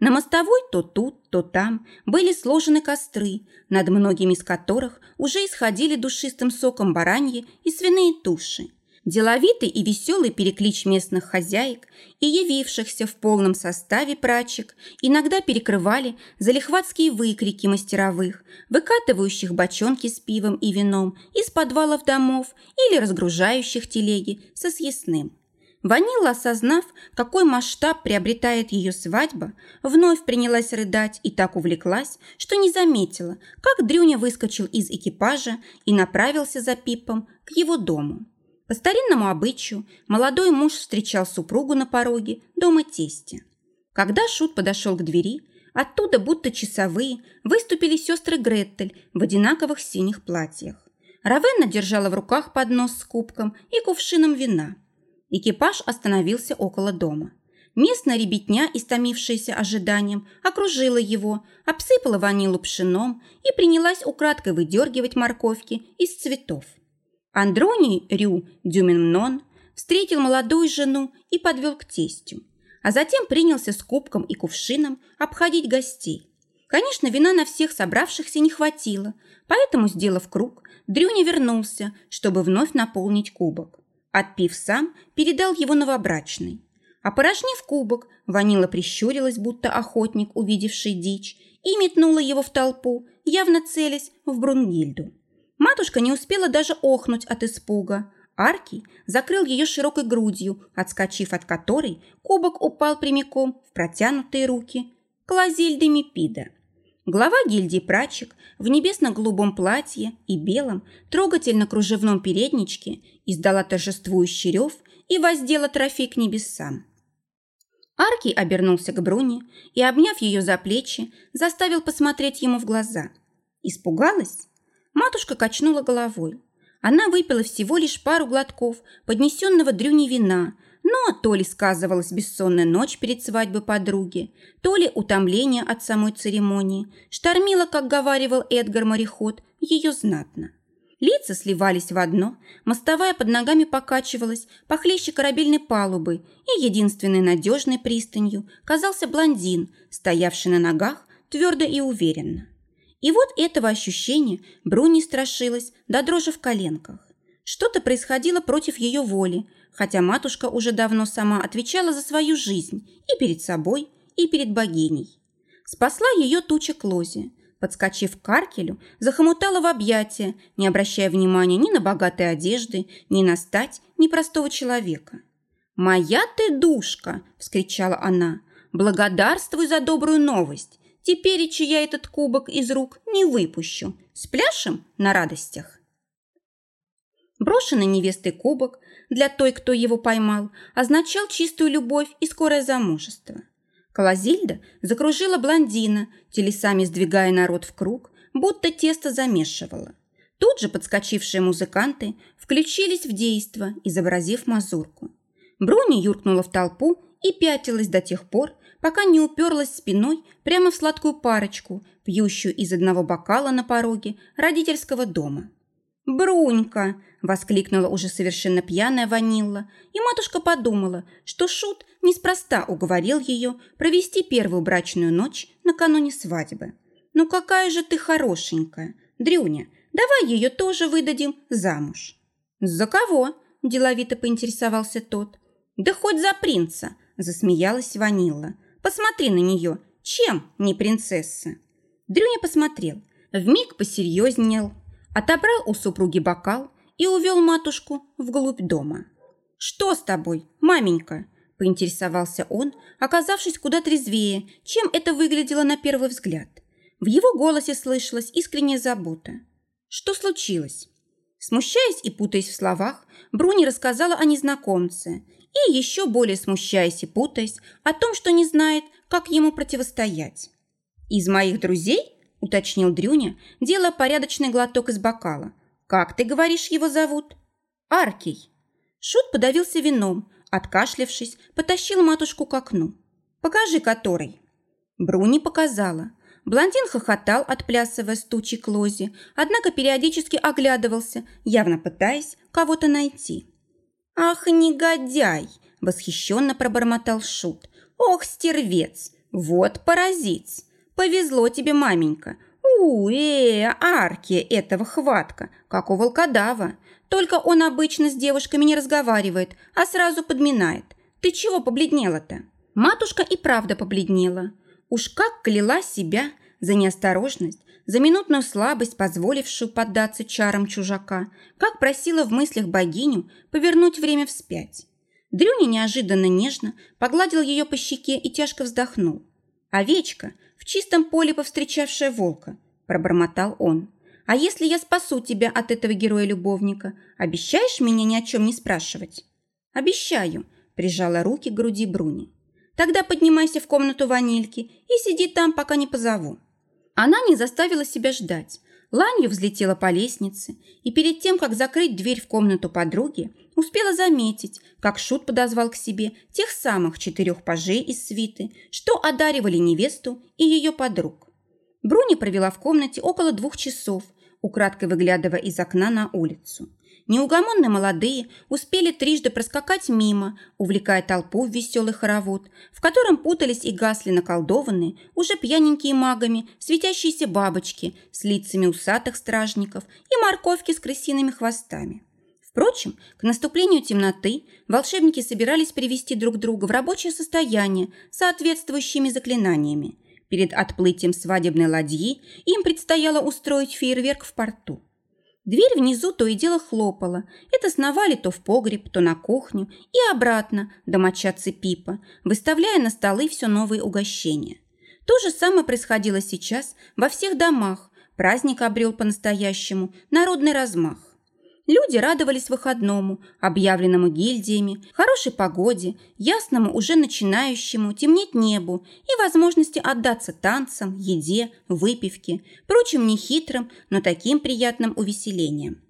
На мостовой то тут, то там были сложены костры, над многими из которых уже исходили душистым соком бараньи и свиные туши. Деловитый и веселый переклич местных хозяек и явившихся в полном составе прачек иногда перекрывали залихватские выкрики мастеровых, выкатывающих бочонки с пивом и вином из подвалов домов или разгружающих телеги со съестным. Ванила, осознав, какой масштаб приобретает ее свадьба, вновь принялась рыдать и так увлеклась, что не заметила, как Дрюня выскочил из экипажа и направился за Пипом к его дому. По старинному обычаю молодой муж встречал супругу на пороге дома тестя. Когда Шут подошел к двери, оттуда, будто часовые, выступили сестры Греттель в одинаковых синих платьях. Равенна держала в руках поднос с кубком и кувшином вина. Экипаж остановился около дома. Местная ребятня, истомившаяся ожиданием, окружила его, обсыпала ванилу пшеном и принялась украдкой выдергивать морковки из цветов. Андроний Рю Дюминнон встретил молодую жену и подвел к тестю, а затем принялся с кубком и кувшином обходить гостей. Конечно, вина на всех собравшихся не хватило, поэтому, сделав круг, Дрюня вернулся, чтобы вновь наполнить кубок. Отпив сам, передал его новобрачной. Опорожнив кубок, Ванила прищурилась, будто охотник, увидевший дичь, и метнула его в толпу, явно целясь в Брунгильду. Матушка не успела даже охнуть от испуга. Аркий закрыл ее широкой грудью, отскочив от которой кубок упал прямиком в протянутые руки Клазильды Мипида. Глава гильдии прачек в небесно-голубом платье и белом, трогательно-кружевном передничке издала торжествующий рев и воздела трофей к небесам. Аркий обернулся к Бруне и, обняв ее за плечи, заставил посмотреть ему в глаза. Испугалась? Матушка качнула головой. Она выпила всего лишь пару глотков поднесенного дрюни вина, но то ли сказывалась бессонная ночь перед свадьбой подруги, то ли утомление от самой церемонии, штормила, как говаривал Эдгар-мореход, ее знатно. Лица сливались в одно, мостовая под ногами покачивалась, похлеще корабельной палубы, и единственной надежной пристанью казался блондин, стоявший на ногах твердо и уверенно. И вот этого ощущения Бруни страшилась до дрожи в коленках. Что-то происходило против ее воли, хотя матушка уже давно сама отвечала за свою жизнь и перед собой, и перед богиней. Спасла ее туча Клози – подскочив к Аркелю, захомутала в объятия, не обращая внимания ни на богатые одежды, ни на стать ни простого человека. «Моя ты душка!» – вскричала она. «Благодарствуй за добрую новость! Теперь я этот кубок из рук не выпущу. Спляшем на радостях!» Брошенный невестой кубок для той, кто его поймал, означал чистую любовь и скорое замужество – Клозильда закружила блондина, телесами сдвигая народ в круг, будто тесто замешивала. Тут же подскочившие музыканты включились в действо, изобразив мазурку. Бруни юркнула в толпу и пятилась до тех пор, пока не уперлась спиной прямо в сладкую парочку, пьющую из одного бокала на пороге родительского дома. «Брунька!» – воскликнула уже совершенно пьяная Ванилла, и матушка подумала, что Шут неспроста уговорил ее провести первую брачную ночь накануне свадьбы. «Ну какая же ты хорошенькая! Дрюня, давай ее тоже выдадим замуж!» «За кого?» – деловито поинтересовался тот. «Да хоть за принца!» – засмеялась Ванилла. «Посмотри на нее! Чем не принцесса?» Дрюня посмотрел, вмиг посерьезнел, отобрал у супруги бокал и увел матушку вглубь дома. «Что с тобой, маменька?» – поинтересовался он, оказавшись куда трезвее, чем это выглядело на первый взгляд. В его голосе слышалась искренняя забота. «Что случилось?» Смущаясь и путаясь в словах, Бруни рассказала о незнакомце и, еще более смущаясь и путаясь, о том, что не знает, как ему противостоять. «Из моих друзей?» уточнил Дрюня, делая порядочный глоток из бокала. «Как ты говоришь, его зовут?» «Аркий». Шут подавился вином, откашлявшись, потащил матушку к окну. «Покажи, который». Бруни показала. Блондин хохотал, отплясывая с тучи к лозе, однако периодически оглядывался, явно пытаясь кого-то найти. «Ах, негодяй!» – восхищенно пробормотал Шут. «Ох, стервец! Вот паразит! Повезло тебе, маменька. У, э, арки этого хватка, как у волкодава. Только он обычно с девушками не разговаривает, а сразу подминает. Ты чего побледнела-то? Матушка и правда побледнела. Уж как кляла себя за неосторожность, за минутную слабость, позволившую поддаться чарам чужака, как просила в мыслях богиню повернуть время вспять. Дрюня неожиданно нежно погладил ее по щеке и тяжко вздохнул. Овечка, в чистом поле повстречавшая волка», – пробормотал он. «А если я спасу тебя от этого героя-любовника, обещаешь меня ни о чем не спрашивать?» «Обещаю», – прижала руки к груди Бруни. «Тогда поднимайся в комнату ванильки и сиди там, пока не позову». Она не заставила себя ждать. Ланью взлетела по лестнице и перед тем, как закрыть дверь в комнату подруги, успела заметить, как Шут подозвал к себе тех самых четырех пажей из свиты, что одаривали невесту и ее подруг. Бруни провела в комнате около двух часов, украдкой выглядывая из окна на улицу. Неугомонные молодые успели трижды проскакать мимо, увлекая толпу в веселый хоровод, в котором путались и гасли наколдованные, уже пьяненькие магами, светящиеся бабочки с лицами усатых стражников и морковки с крысиными хвостами. Впрочем, к наступлению темноты волшебники собирались привести друг друга в рабочее состояние соответствующими заклинаниями. Перед отплытием свадебной ладьи им предстояло устроить фейерверк в порту. Дверь внизу то и дело хлопала. Это сновали то в погреб, то на кухню и обратно домочадцы Пипа, выставляя на столы все новые угощения. То же самое происходило сейчас во всех домах. Праздник обрел по-настоящему народный размах. Люди радовались выходному, объявленному гильдиями, хорошей погоде, ясному уже начинающему темнеть небу и возможности отдаться танцам, еде, выпивке, прочим нехитрым, но таким приятным увеселением.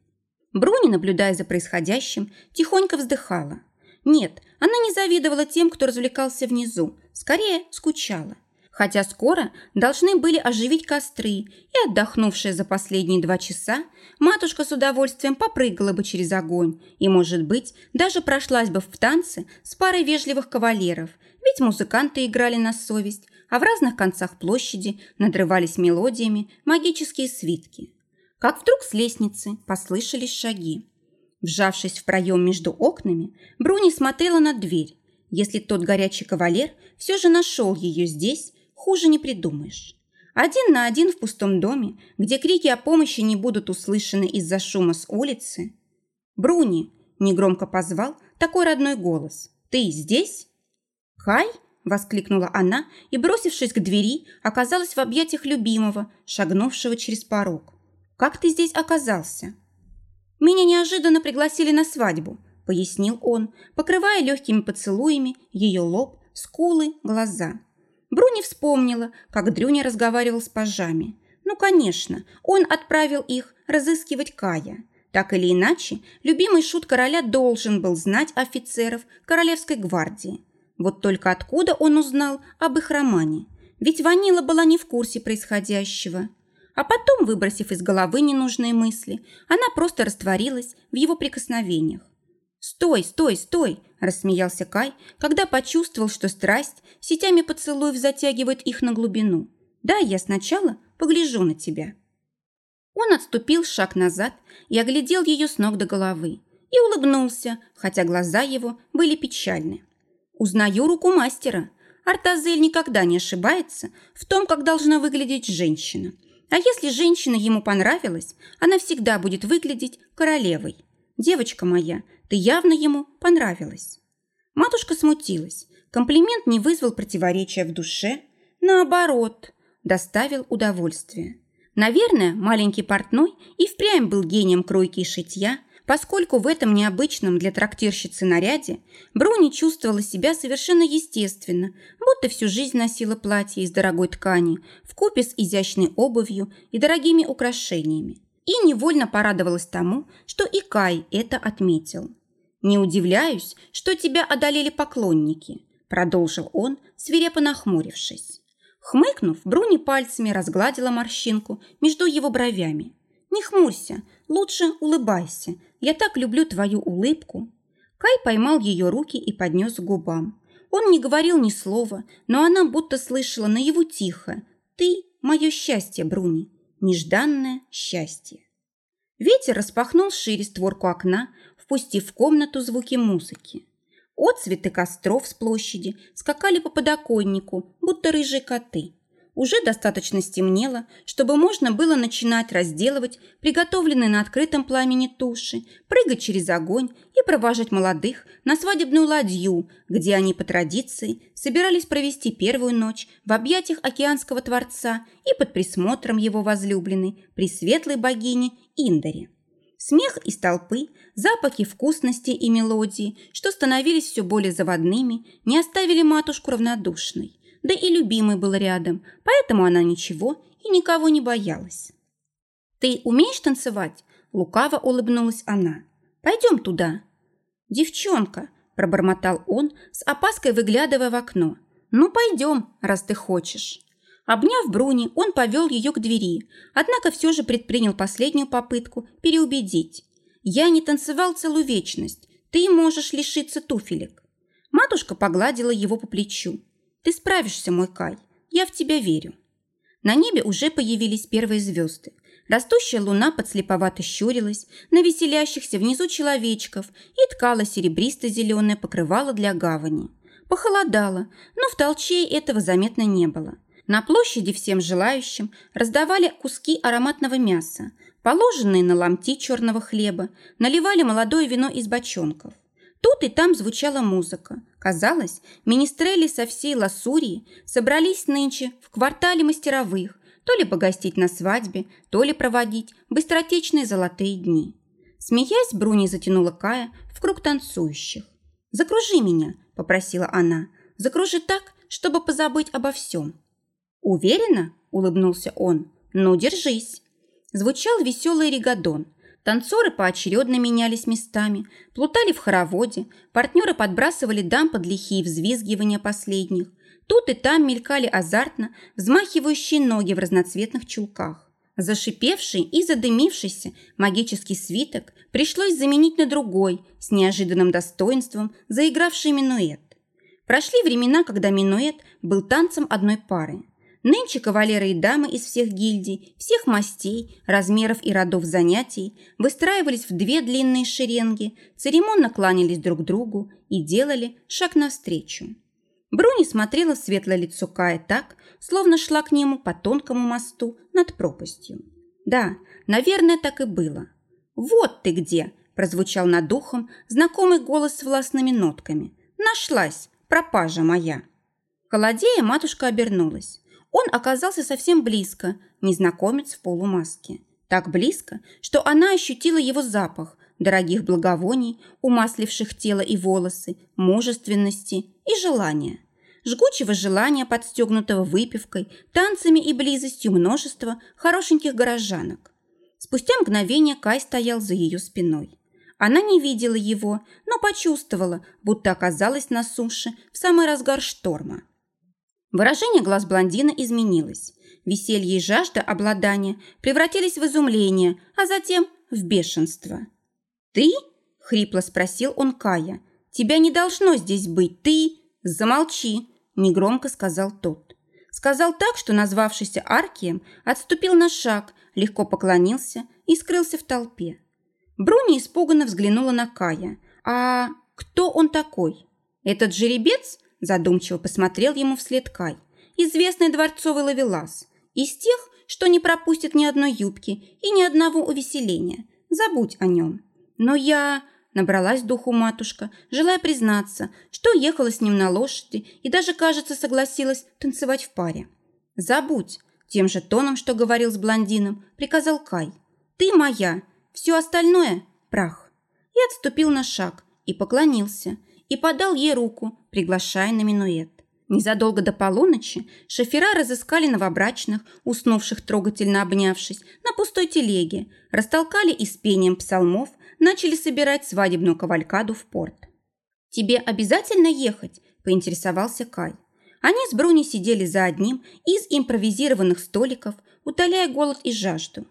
Бруни, наблюдая за происходящим, тихонько вздыхала. Нет, она не завидовала тем, кто развлекался внизу, скорее скучала хотя скоро должны были оживить костры, и, отдохнувшая за последние два часа, матушка с удовольствием попрыгала бы через огонь и, может быть, даже прошлась бы в танцы с парой вежливых кавалеров, ведь музыканты играли на совесть, а в разных концах площади надрывались мелодиями магические свитки. Как вдруг с лестницы послышались шаги. Вжавшись в проем между окнами, Бруни смотрела на дверь. Если тот горячий кавалер все же нашел ее здесь, Хуже не придумаешь. Один на один в пустом доме, где крики о помощи не будут услышаны из-за шума с улицы. «Бруни!» – негромко позвал такой родной голос. «Ты здесь?» «Кай?» – воскликнула она и, бросившись к двери, оказалась в объятиях любимого, шагнувшего через порог. «Как ты здесь оказался?» «Меня неожиданно пригласили на свадьбу», – пояснил он, покрывая легкими поцелуями ее лоб, скулы, глаза – Бруни вспомнила, как Дрюня разговаривал с пажами. Ну, конечно, он отправил их разыскивать Кая. Так или иначе, любимый шут короля должен был знать офицеров Королевской гвардии. Вот только откуда он узнал об их романе? Ведь Ванила была не в курсе происходящего. А потом, выбросив из головы ненужные мысли, она просто растворилась в его прикосновениях. «Стой, стой, стой!» – рассмеялся Кай, когда почувствовал, что страсть сетями поцелуев затягивает их на глубину. «Да, я сначала погляжу на тебя». Он отступил шаг назад и оглядел ее с ног до головы и улыбнулся, хотя глаза его были печальны. «Узнаю руку мастера. Артазель никогда не ошибается в том, как должна выглядеть женщина. А если женщина ему понравилась, она всегда будет выглядеть королевой. Девочка моя, ты явно ему понравилась». Матушка смутилась. Комплимент не вызвал противоречия в душе. Наоборот, доставил удовольствие. Наверное, маленький портной и впрямь был гением кройки и шитья, поскольку в этом необычном для трактирщицы наряде Бруни чувствовала себя совершенно естественно, будто всю жизнь носила платье из дорогой ткани, вкупе с изящной обувью и дорогими украшениями и невольно порадовалась тому, что и Кай это отметил. «Не удивляюсь, что тебя одолели поклонники», продолжил он, свирепо нахмурившись. Хмыкнув, Бруни пальцами разгладила морщинку между его бровями. «Не хмурься, лучше улыбайся. Я так люблю твою улыбку». Кай поймал ее руки и поднес к губам. Он не говорил ни слова, но она будто слышала на его тихо. «Ты – мое счастье, Бруни нежданное счастье. Ветер распахнул шире створку окна, впустив в комнату звуки музыки. Отцветы костров с площади скакали по подоконнику, будто рыжие коты. Уже достаточно стемнело, чтобы можно было начинать разделывать приготовленные на открытом пламени туши, прыгать через огонь и провожать молодых на свадебную ладью, где они по традиции собирались провести первую ночь в объятиях океанского творца и под присмотром его возлюбленной, пресветлой богини Индари. Смех из толпы, запахи вкусности и мелодии, что становились все более заводными, не оставили матушку равнодушной да и любимый был рядом, поэтому она ничего и никого не боялась. «Ты умеешь танцевать?» – лукаво улыбнулась она. «Пойдем туда». «Девчонка», – пробормотал он, с опаской выглядывая в окно. «Ну, пойдем, раз ты хочешь». Обняв Бруни, он повел ее к двери, однако все же предпринял последнюю попытку переубедить. «Я не танцевал целую вечность. Ты можешь лишиться туфелек». Матушка погладила его по плечу. «Ты справишься, мой Кай. Я в тебя верю». На небе уже появились первые звезды. Растущая луна подслеповато щурилась на веселящихся внизу человечков и ткала серебристо-зеленое покрывало для гавани. Похолодало, но в толчее этого заметно не было. На площади всем желающим раздавали куски ароматного мяса, положенные на ломти черного хлеба, наливали молодое вино из бочонков. Тут и там звучала музыка. Казалось, министрели со всей Лассурии собрались нынче в квартале мастеровых, то ли погостить на свадьбе, то ли проводить быстротечные золотые дни. Смеясь, Бруни затянула Кая в круг танцующих. «Закружи меня», – попросила она. «Закружи так, чтобы позабыть обо всем». «Уверена?» – улыбнулся он. «Ну, держись». Звучал веселый ригадон. Танцоры поочередно менялись местами, плутали в хороводе, партнеры подбрасывали дам под лихие взвизгивания последних. Тут и там мелькали азартно взмахивающие ноги в разноцветных чулках. Зашипевший и задымившийся магический свиток пришлось заменить на другой, с неожиданным достоинством, заигравший минуэт. Прошли времена, когда минуэт был танцем одной пары. Нынче кавалеры и дамы из всех гильдий, всех мастей, размеров и родов занятий выстраивались в две длинные шеренги, церемонно кланялись друг другу и делали шаг навстречу. Бруни смотрела в светлое лицо Кая так, словно шла к нему по тонкому мосту над пропастью. Да, наверное, так и было. «Вот ты где!» – прозвучал над ухом знакомый голос с властными нотками. «Нашлась, пропажа моя!» Холодея матушка обернулась. Он оказался совсем близко, незнакомец в полумаске. Так близко, что она ощутила его запах, дорогих благовоний, умасливших тело и волосы, мужественности и желания. Жгучего желания, подстегнутого выпивкой, танцами и близостью множества хорошеньких горожанок. Спустя мгновение Кай стоял за ее спиной. Она не видела его, но почувствовала, будто оказалась на суше в самый разгар шторма. Выражение глаз блондина изменилось. Веселье и жажда обладания превратились в изумление, а затем в бешенство. «Ты?» – хрипло спросил он Кая. «Тебя не должно здесь быть. Ты...» «Замолчи!» – негромко сказал тот. Сказал так, что назвавшийся Аркием отступил на шаг, легко поклонился и скрылся в толпе. Бруни испуганно взглянула на Кая. «А кто он такой? Этот жеребец?» Задумчиво посмотрел ему вслед Кай. Известный дворцовый ловелас. Из тех, что не пропустит ни одной юбки и ни одного увеселения. Забудь о нем. Но я... Набралась духу матушка, желая признаться, что ехала с ним на лошади и даже, кажется, согласилась танцевать в паре. «Забудь!» Тем же тоном, что говорил с блондином, приказал Кай. «Ты моя, все остальное – прах». И отступил на шаг и поклонился – и подал ей руку, приглашая на минуэт. Незадолго до полуночи шофера разыскали новобрачных, уснувших трогательно обнявшись, на пустой телеге, растолкали и с пением псалмов начали собирать свадебную кавалькаду в порт. «Тебе обязательно ехать?» – поинтересовался Кай. Они с Бруни сидели за одним из импровизированных столиков, утоляя голод и жажду.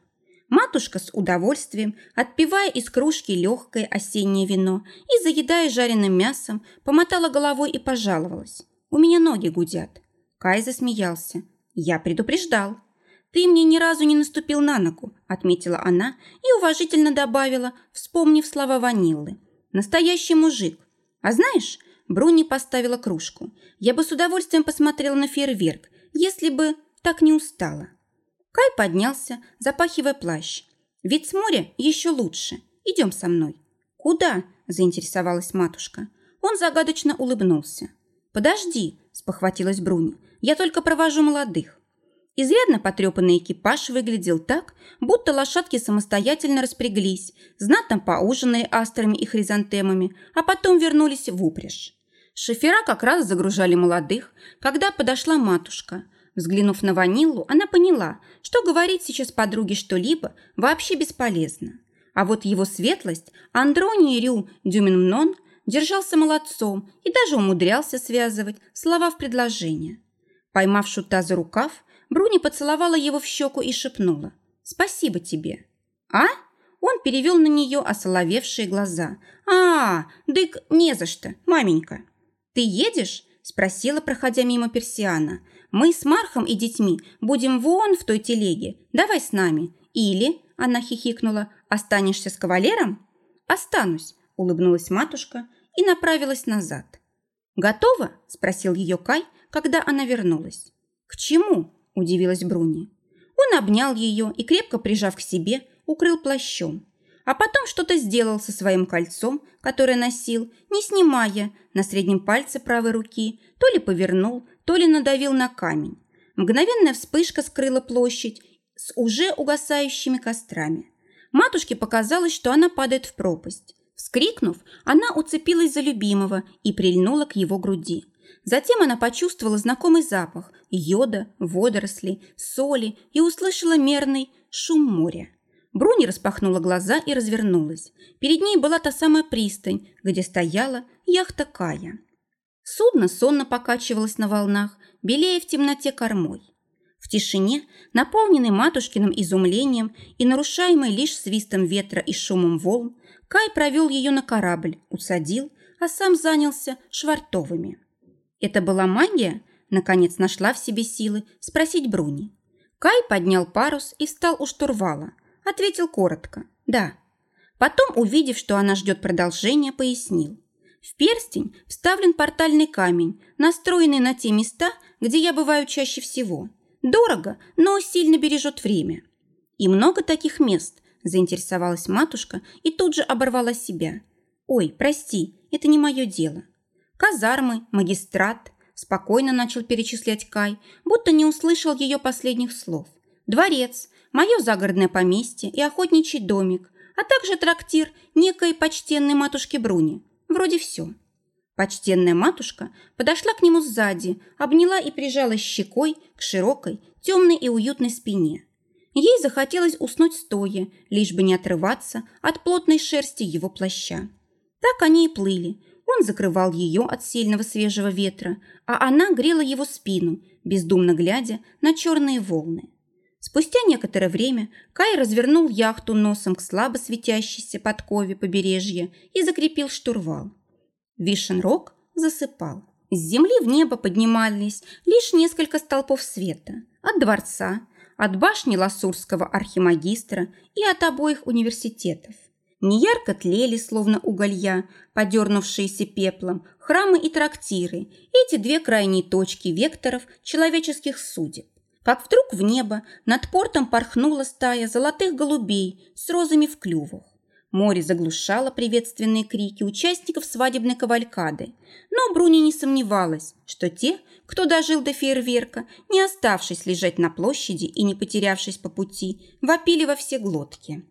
Матушка с удовольствием, отпивая из кружки легкое осеннее вино и заедая жареным мясом, помотала головой и пожаловалась. «У меня ноги гудят». Кай засмеялся. «Я предупреждал». «Ты мне ни разу не наступил на ногу», – отметила она и уважительно добавила, вспомнив слова Ваниллы. «Настоящий мужик. А знаешь, Бруни поставила кружку. Я бы с удовольствием посмотрела на фейерверк, если бы так не устала». Кай поднялся, запахивая плащ. «Ведь с моря еще лучше. Идем со мной». «Куда?» – заинтересовалась матушка. Он загадочно улыбнулся. «Подожди», – спохватилась Бруни. «Я только провожу молодых». Изрядно потрепанный экипаж выглядел так, будто лошадки самостоятельно распряглись, знатно поужинали астрами и хризантемами, а потом вернулись в упряжь. Шофера как раз загружали молодых, когда подошла матушка. Взглянув на Ваниллу, она поняла, что говорить сейчас подруге что-либо вообще бесполезно. А вот его светлость, Андроний Рю Дюминмнон, держался молодцом и даже умудрялся связывать слова в предложение. Поймав шута за рукав, Бруни поцеловала его в щеку и шепнула. «Спасибо тебе». «А?» Он перевел на нее осоловевшие глаза. «А, дык, не за что, маменька». «Ты едешь?» – спросила, проходя мимо Персиана. «Мы с Мархом и детьми будем вон в той телеге. Давай с нами. Или, – она хихикнула, – останешься с кавалером?» «Останусь», – улыбнулась матушка и направилась назад. «Готова?» – спросил ее Кай, когда она вернулась. «К чему?» – удивилась Бруни. Он обнял ее и, крепко прижав к себе, укрыл плащом. А потом что-то сделал со своим кольцом, которое носил, не снимая, на среднем пальце правой руки, то ли повернул, то ли надавил на камень. Мгновенная вспышка скрыла площадь с уже угасающими кострами. Матушке показалось, что она падает в пропасть. Вскрикнув, она уцепилась за любимого и прильнула к его груди. Затем она почувствовала знакомый запах йода, водорослей, соли и услышала мерный шум моря. Бруни распахнула глаза и развернулась. Перед ней была та самая пристань, где стояла яхта Кая. Судно сонно покачивалось на волнах, белее в темноте кормой. В тишине, наполненной матушкиным изумлением и нарушаемой лишь свистом ветра и шумом волн, Кай провел ее на корабль, усадил, а сам занялся швартовыми. Это была магия? Наконец нашла в себе силы спросить Бруни. Кай поднял парус и встал у штурвала – Ответил коротко «да». Потом, увидев, что она ждет продолжения, пояснил. В перстень вставлен портальный камень, настроенный на те места, где я бываю чаще всего. Дорого, но сильно бережет время. И много таких мест, заинтересовалась матушка и тут же оборвала себя. Ой, прости, это не мое дело. Казармы, магистрат, спокойно начал перечислять Кай, будто не услышал ее последних слов. Дворец, мое загородное поместье и охотничий домик, а также трактир некой почтенной матушки Бруни. Вроде все. Почтенная матушка подошла к нему сзади, обняла и прижала щекой к широкой, темной и уютной спине. Ей захотелось уснуть стоя, лишь бы не отрываться от плотной шерсти его плаща. Так они и плыли. Он закрывал ее от сильного свежего ветра, а она грела его спину, бездумно глядя на черные волны. Спустя некоторое время Кай развернул яхту носом к слабо светящейся подкове побережья и закрепил штурвал. Вишенрог засыпал. С земли в небо поднимались лишь несколько столпов света. От дворца, от башни Ласурского архимагистра и от обоих университетов. Неярко тлели, словно уголья, подернувшиеся пеплом, храмы и трактиры, эти две крайние точки векторов человеческих судеб как вдруг в небо над портом порхнула стая золотых голубей с розами в клювах. Море заглушало приветственные крики участников свадебной кавалькады, но Бруни не сомневалась, что те, кто дожил до фейерверка, не оставшись лежать на площади и не потерявшись по пути, вопили во все глотки.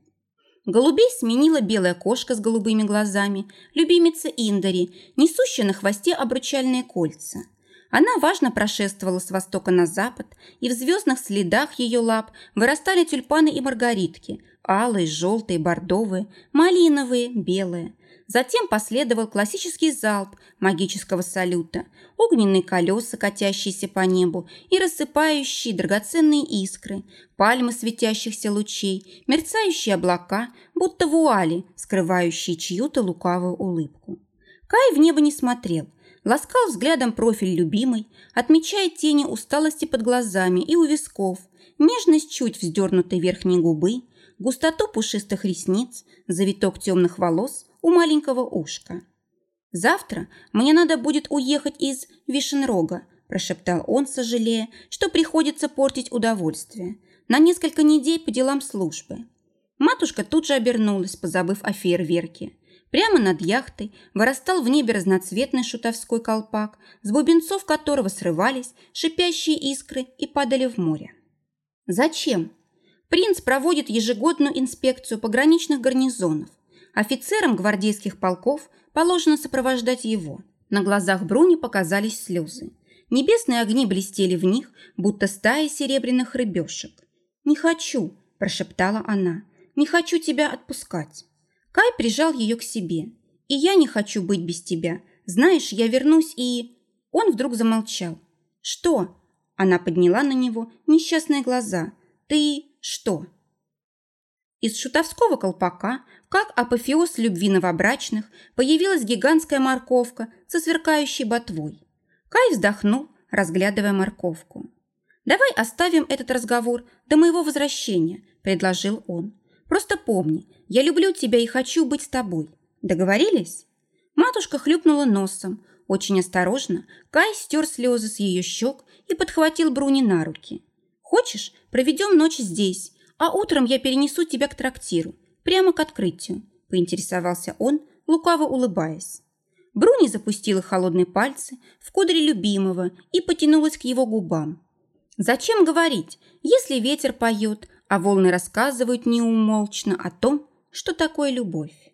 Голубей сменила белая кошка с голубыми глазами, любимица Индари, несущая на хвосте обручальные кольца – она важно прошествовала с востока на запад, и в звездных следах ее лап вырастали тюльпаны и маргаритки, алые, желтые, бордовые, малиновые, белые. Затем последовал классический залп магического салюта, огненные колеса, катящиеся по небу и рассыпающие драгоценные искры, пальмы светящихся лучей, мерцающие облака, будто вуали, скрывающие чью-то лукавую улыбку. Кай в небо не смотрел – ласкал взглядом профиль любимой, отмечая тени усталости под глазами и у висков, нежность чуть вздернутой верхней губы, густоту пушистых ресниц, завиток темных волос у маленького ушка. «Завтра мне надо будет уехать из Вишенрога», прошептал он, сожалея, что приходится портить удовольствие, на несколько недель по делам службы. Матушка тут же обернулась, позабыв о фейерверке. Прямо над яхтой вырастал в небе разноцветный шутовской колпак, с бубенцов которого срывались шипящие искры и падали в море. Зачем? Принц проводит ежегодную инспекцию пограничных гарнизонов. Офицерам гвардейских полков положено сопровождать его. На глазах Бруни показались слезы. Небесные огни блестели в них, будто стая серебряных рыбешек. «Не хочу», – прошептала она, – «не хочу тебя отпускать». Кай прижал ее к себе. «И я не хочу быть без тебя. Знаешь, я вернусь и...» Он вдруг замолчал. «Что?» Она подняла на него несчастные глаза. «Ты что?» Из шутовского колпака, как апофеоз любви новобрачных, появилась гигантская морковка со сверкающей ботвой. Кай вздохнул, разглядывая морковку. «Давай оставим этот разговор до моего возвращения», – предложил он. «Просто помни, я люблю тебя и хочу быть с тобой. Договорились?» Матушка хлюпнула носом. Очень осторожно Кай стер слезы с ее щек и подхватил Бруни на руки. «Хочешь, проведем ночь здесь, а утром я перенесу тебя к трактиру, прямо к открытию», – поинтересовался он, лукаво улыбаясь. Бруни запустила холодные пальцы в кудри любимого и потянулась к его губам. Зачем говорить, если ветер поет, а волны рассказывают неумолчно о том, что такое любовь?